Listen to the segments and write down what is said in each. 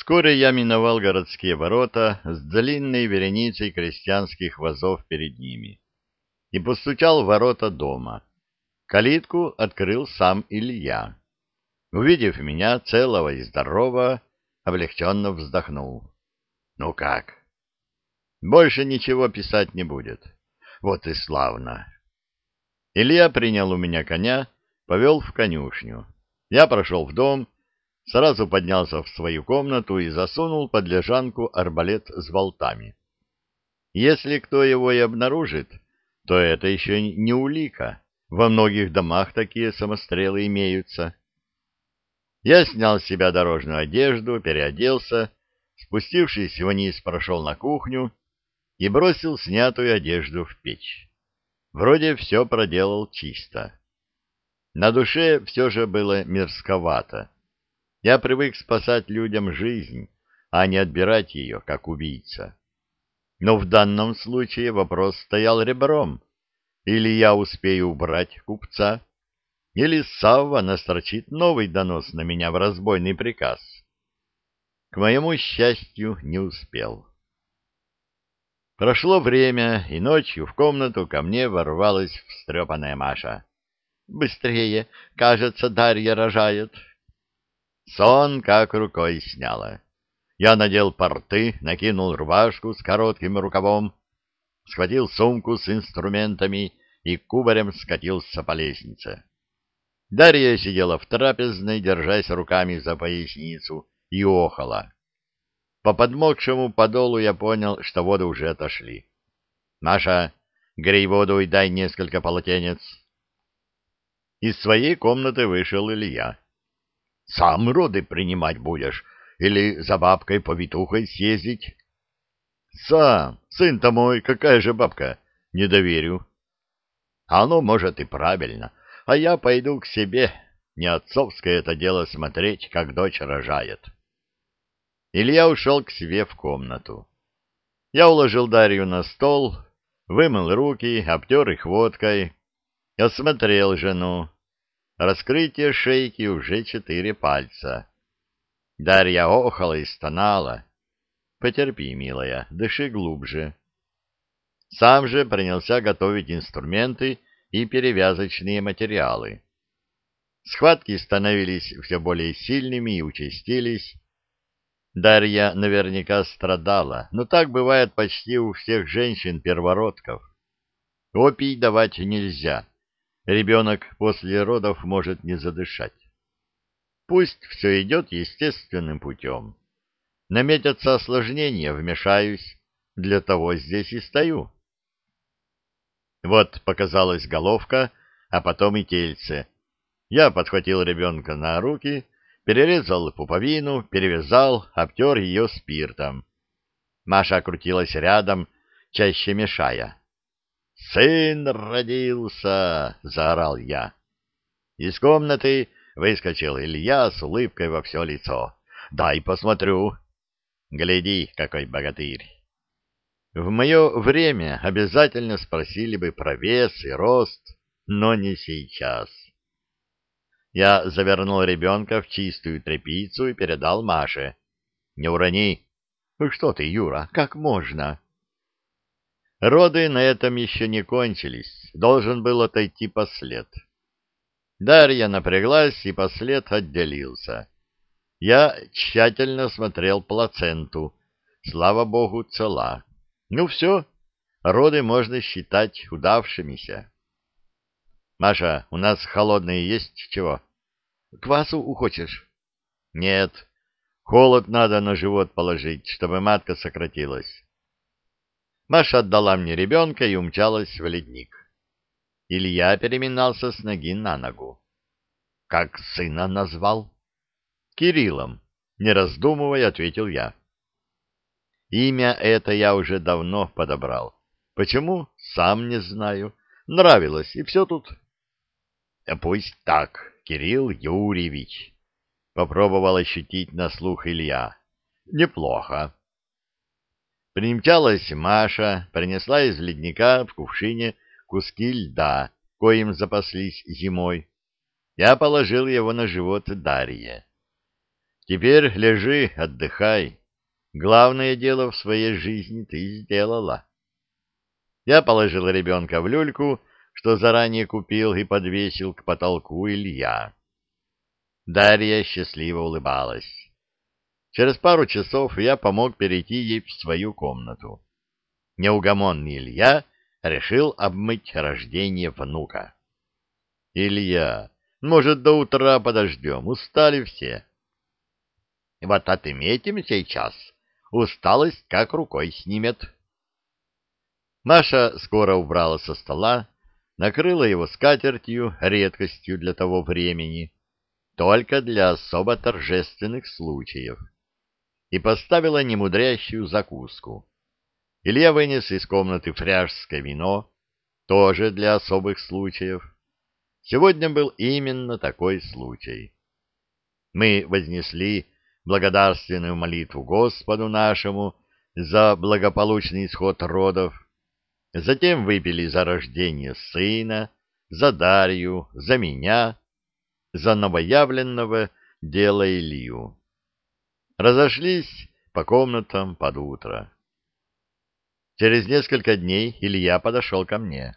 Вскоре я миновал городские ворота с длинной вереницей крестьянских вазов перед ними и постучал в ворота дома. Калитку открыл сам Илья. Увидев меня целого и здорового, облегченно вздохнул. — Ну как? — Больше ничего писать не будет. Вот и славно. Илья принял у меня коня, повел в конюшню. Я прошел в дом сразу поднялся в свою комнату и засунул под лежанку арбалет с болтами. Если кто его и обнаружит, то это еще не улика. Во многих домах такие самострелы имеются. Я снял с себя дорожную одежду, переоделся, спустившись вниз, прошел на кухню и бросил снятую одежду в печь. Вроде все проделал чисто. На душе все же было мерзковато. Я привык спасать людям жизнь, а не отбирать ее, как убийца. Но в данном случае вопрос стоял ребром. Или я успею убрать купца, или Савва настрочит новый донос на меня в разбойный приказ. К моему счастью, не успел. Прошло время, и ночью в комнату ко мне ворвалась встрепанная Маша. «Быстрее! Кажется, Дарья рожает!» Сон как рукой сняло. Я надел порты, накинул рубашку с коротким рукавом, схватил сумку с инструментами и кубарем скатился по лестнице. Дарья сидела в трапезной, держась руками за поясницу, и охала. По подмокшему подолу я понял, что воды уже отошли. — Маша, грей воду и дай несколько полотенец. Из своей комнаты вышел Илья. Сам роды принимать будешь или за бабкой-повитухой съездить? Сам, сын-то мой, какая же бабка? Не доверю. Оно, может, и правильно, а я пойду к себе. Не отцовское это дело смотреть, как дочь рожает. Илья ушел к себе в комнату. Я уложил Дарью на стол, вымыл руки, обтер их водкой, осмотрел жену. Раскрытие шейки уже четыре пальца. Дарья охала и стонала. Потерпи, милая, дыши глубже. Сам же принялся готовить инструменты и перевязочные материалы. Схватки становились все более сильными и участились. Дарья наверняка страдала, но так бывает почти у всех женщин-первородков. Опий давать нельзя, ребенок после родов может не задышать. Пусть все идет естественным путем. Наметятся осложнения, вмешаюсь, для того здесь и стою. Вот показалась головка, а потом и тельце. Я подхватил ребенка на руки, перерезал пуповину, перевязал, обтер ее спиртом. Маша крутилась рядом, чаще мешая. «Сын родился!» — заорал я. Из комнаты выскочил Илья с улыбкой во все лицо. «Дай посмотрю!» «Гляди, какой богатырь!» В мое время обязательно спросили бы про вес и рост, но не сейчас. Я завернул ребенка в чистую тряпицу и передал Маше. «Не урони!» «Что ты, Юра, как можно?» Роды на этом еще не кончились, должен был отойти послед. Дарья напряглась, и послед отделился. Я тщательно смотрел плаценту. Слава богу, цела. Ну все, роды можно считать удавшимися. Маша, у нас холодные есть чего? Квасу ухочешь? Нет, холод надо на живот положить, чтобы матка сократилась. Маша отдала мне ребенка и умчалась в ледник. Илья переминался с ноги на ногу. — Как сына назвал? — Кириллом. Не раздумывая, ответил я. Имя это я уже давно подобрал. Почему? Сам не знаю. Нравилось, и все тут. — Пусть так, Кирилл Юрьевич. Попробовал ощутить на слух Илья. — Неплохо. Примчалась Маша, принесла из ледника в кувшине куски льда, коим запаслись зимой. Я положил его на живот Дарье. Теперь лежи, отдыхай. Главное дело в своей жизни ты сделала. Я положил ребенка в люльку, что заранее купил и подвесил к потолку Илья. Дарья счастливо улыбалась. Через пару часов я помог перейти ей в свою комнату. Неугомонный Илья решил обмыть рождение внука. — Илья, может, до утра подождем, устали все. — Вот отметим сейчас, усталость как рукой снимет. Маша скоро убрала со стола, накрыла его скатертью, редкостью для того времени, только для особо торжественных случаев, и поставила немудрящую закуску. Илья вынес из комнаты фряжское вино, тоже для особых случаев. Сегодня был именно такой случай. Мы вознесли благодарственную молитву Господу нашему за благополучный исход родов, затем выпили за рождение сына, за Дарью, за меня, за новоявленного дела Илью. Разошлись по комнатам под утро. Через несколько дней Илья подошел ко мне.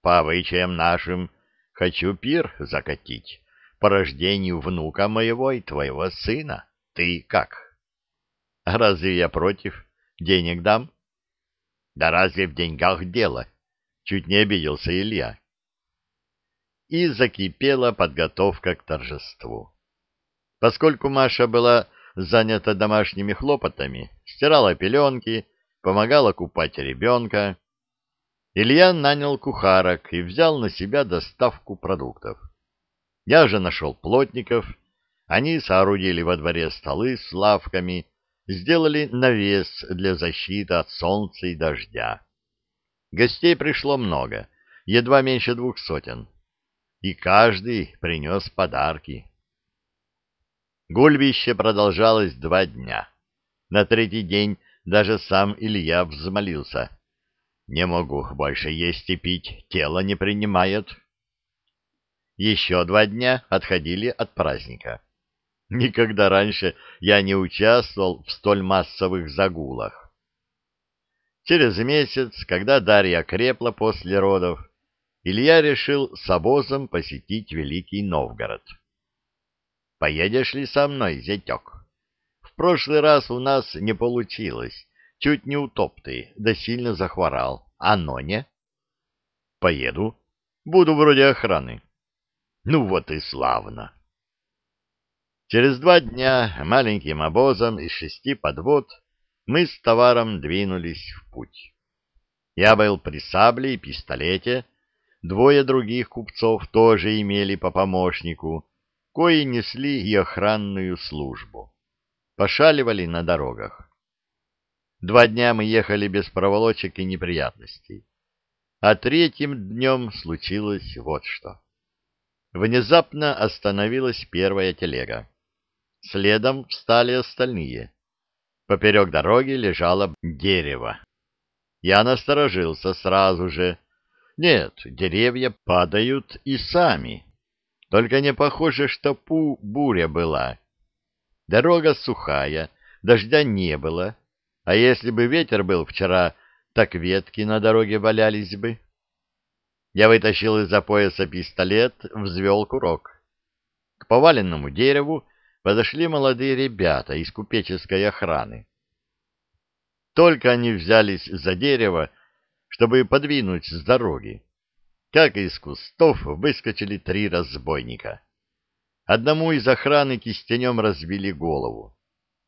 По обычаям нашим хочу пир закатить по рождению внука моего и твоего сына. Ты как? Разве я против? Денег дам? Да разве в деньгах дело? Чуть не обиделся Илья. И закипела подготовка к торжеству. Поскольку Маша была занята домашними хлопотами, стирала пеленки, помогала купать ребенка, Илья нанял кухарок и взял на себя доставку продуктов. Я же нашел плотников, они соорудили во дворе столы с лавками, сделали навес для защиты от солнца и дождя. Гостей пришло много, едва меньше двух сотен, и каждый принес подарки. Гульбище продолжалось два дня. На третий день даже сам Илья взмолился. «Не могу больше есть и пить, тело не принимает». Еще два дня отходили от праздника. Никогда раньше я не участвовал в столь массовых загулах. Через месяц, когда Дарья крепла после родов, Илья решил с обозом посетить Великий Новгород. «Поедешь ли со мной, зятек?» «В прошлый раз у нас не получилось. Чуть не утоп ты, да сильно захворал. А но не?» «Поеду. Буду вроде охраны. Ну вот и славно. Через два дня маленьким обозом из шести подвод мы с товаром двинулись в путь. Я был при сабле и пистолете, двое других купцов тоже имели по помощнику, кои несли и охранную службу. Пошаливали на дорогах. Два дня мы ехали без проволочек и неприятностей. А третьим днем случилось вот что. Внезапно остановилась первая телега. Следом встали остальные. Поперек дороги лежало дерево. Я насторожился сразу же. Нет, деревья падают и сами. Только не похоже, что пу буря была. Дорога сухая, дождя не было. А если бы ветер был вчера, так ветки на дороге валялись бы. Я вытащил из-за пояса пистолет, взвел курок. К поваленному дереву подошли молодые ребята из купеческой охраны. Только они взялись за дерево, чтобы подвинуть с дороги, как из кустов выскочили три разбойника. Одному из охраны кистенем разбили голову,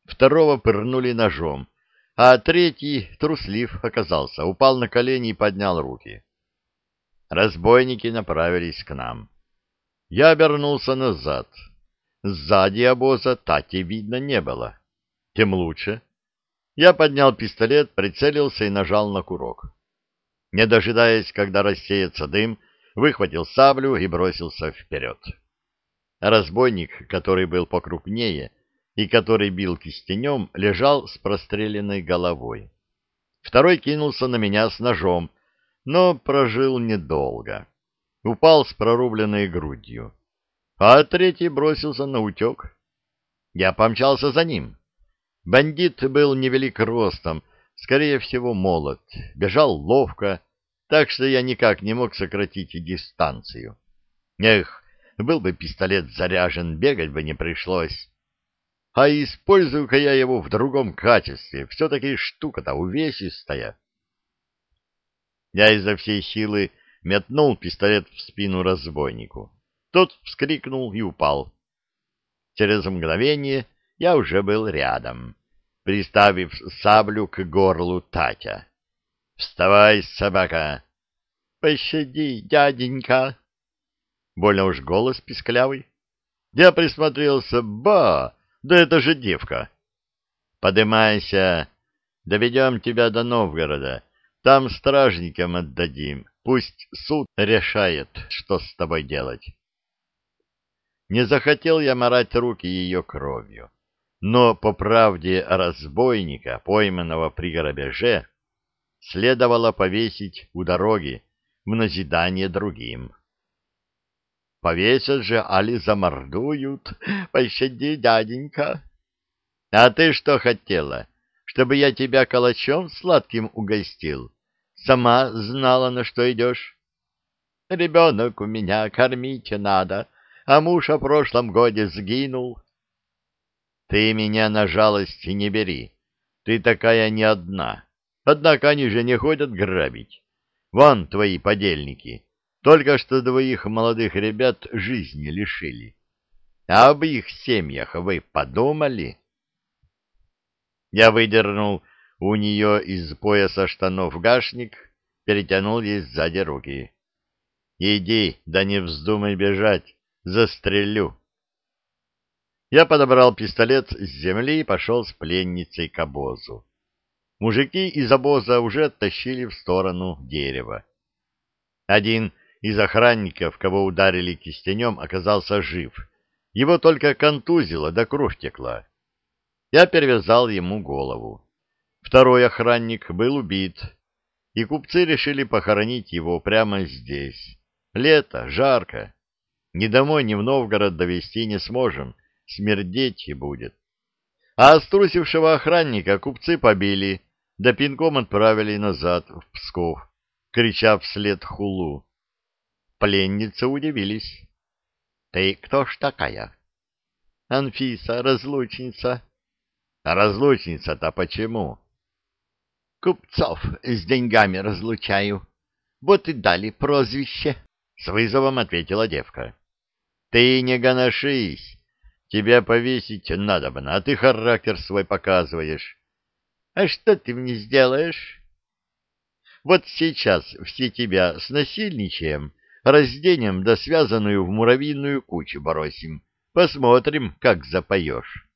второго пырнули ножом, а третий, труслив оказался, упал на колени и поднял руки. Разбойники направились к нам. Я обернулся назад. Сзади обоза Тати видно не было. Тем лучше. Я поднял пистолет, прицелился и нажал на курок. Не дожидаясь, когда рассеется дым, выхватил саблю и бросился вперед. Разбойник, который был покрупнее и который бил кистенем, лежал с простреленной головой. Второй кинулся на меня с ножом, но прожил недолго. Упал с прорубленной грудью. А третий бросился на утек. Я помчался за ним. Бандит был невелик ростом, скорее всего, молод, бежал ловко, так что я никак не мог сократить дистанцию. Эх, был бы пистолет заряжен, бегать бы не пришлось. А использую-ка я его в другом качестве, все-таки штука-то увесистая. Я изо всей силы метнул пистолет в спину разбойнику. Тот вскрикнул и упал. Через мгновение я уже был рядом, приставив саблю к горлу Татя. «Вставай, собака!» «Пощади, дяденька!» Больно уж голос писклявый. Я присмотрелся. Ба! Да это же девка! «Подымайся! Доведем тебя до Новгорода. Там стражникам отдадим. Пусть суд решает, что с тобой делать». Не захотел я морать руки ее кровью. Но по правде разбойника, пойманного при грабеже, следовало повесить у дороги в назидание другим. Повесят же, али замордуют. Пощади, дяденька. А ты что хотела? Чтобы я тебя калачом сладким угостил? Сама знала, на что идешь? Ребенок у меня, кормить надо, а муж о прошлом годе сгинул. Ты меня на жалость не бери. Ты такая не одна. Однако они же не ходят грабить. Вон твои подельники. Только что двоих молодых ребят жизни лишили. А об их семьях вы подумали? Я выдернул у нее из пояса штанов гашник, перетянул ей сзади руки. «Иди, да не вздумай бежать, Застрелю. Я подобрал пистолет с земли и пошел с пленницей к обозу. Мужики из обоза уже оттащили в сторону дерева. Один из охранников, кого ударили кистенем, оказался жив. Его только контузило, да кровь текла. Я перевязал ему голову. Второй охранник был убит, и купцы решили похоронить его прямо здесь. Лето, жарко. Ни домой, ни в Новгород довести не сможем, смердеть и будет. А острусившего охранника купцы побили, да пинком отправили назад, в Псков, крича вслед хулу. Пленницы удивились. — Ты кто ж такая? — Анфиса, разлучница. — А разлучница-то почему? — Купцов с деньгами разлучаю. Вот и дали прозвище, — с вызовом ответила девка. Ты не гоношись. Тебя повесить надо бы, а ты характер свой показываешь. А что ты мне сделаешь? Вот сейчас все тебя с насильничаем, разденем да связанную в муравьиную кучу бросим. Посмотрим, как запоешь.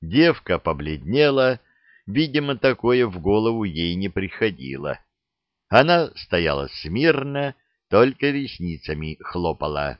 Девка побледнела, видимо, такое в голову ей не приходило. Она стояла смирно, только ресницами хлопала.